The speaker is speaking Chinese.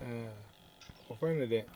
嗯，我分了点。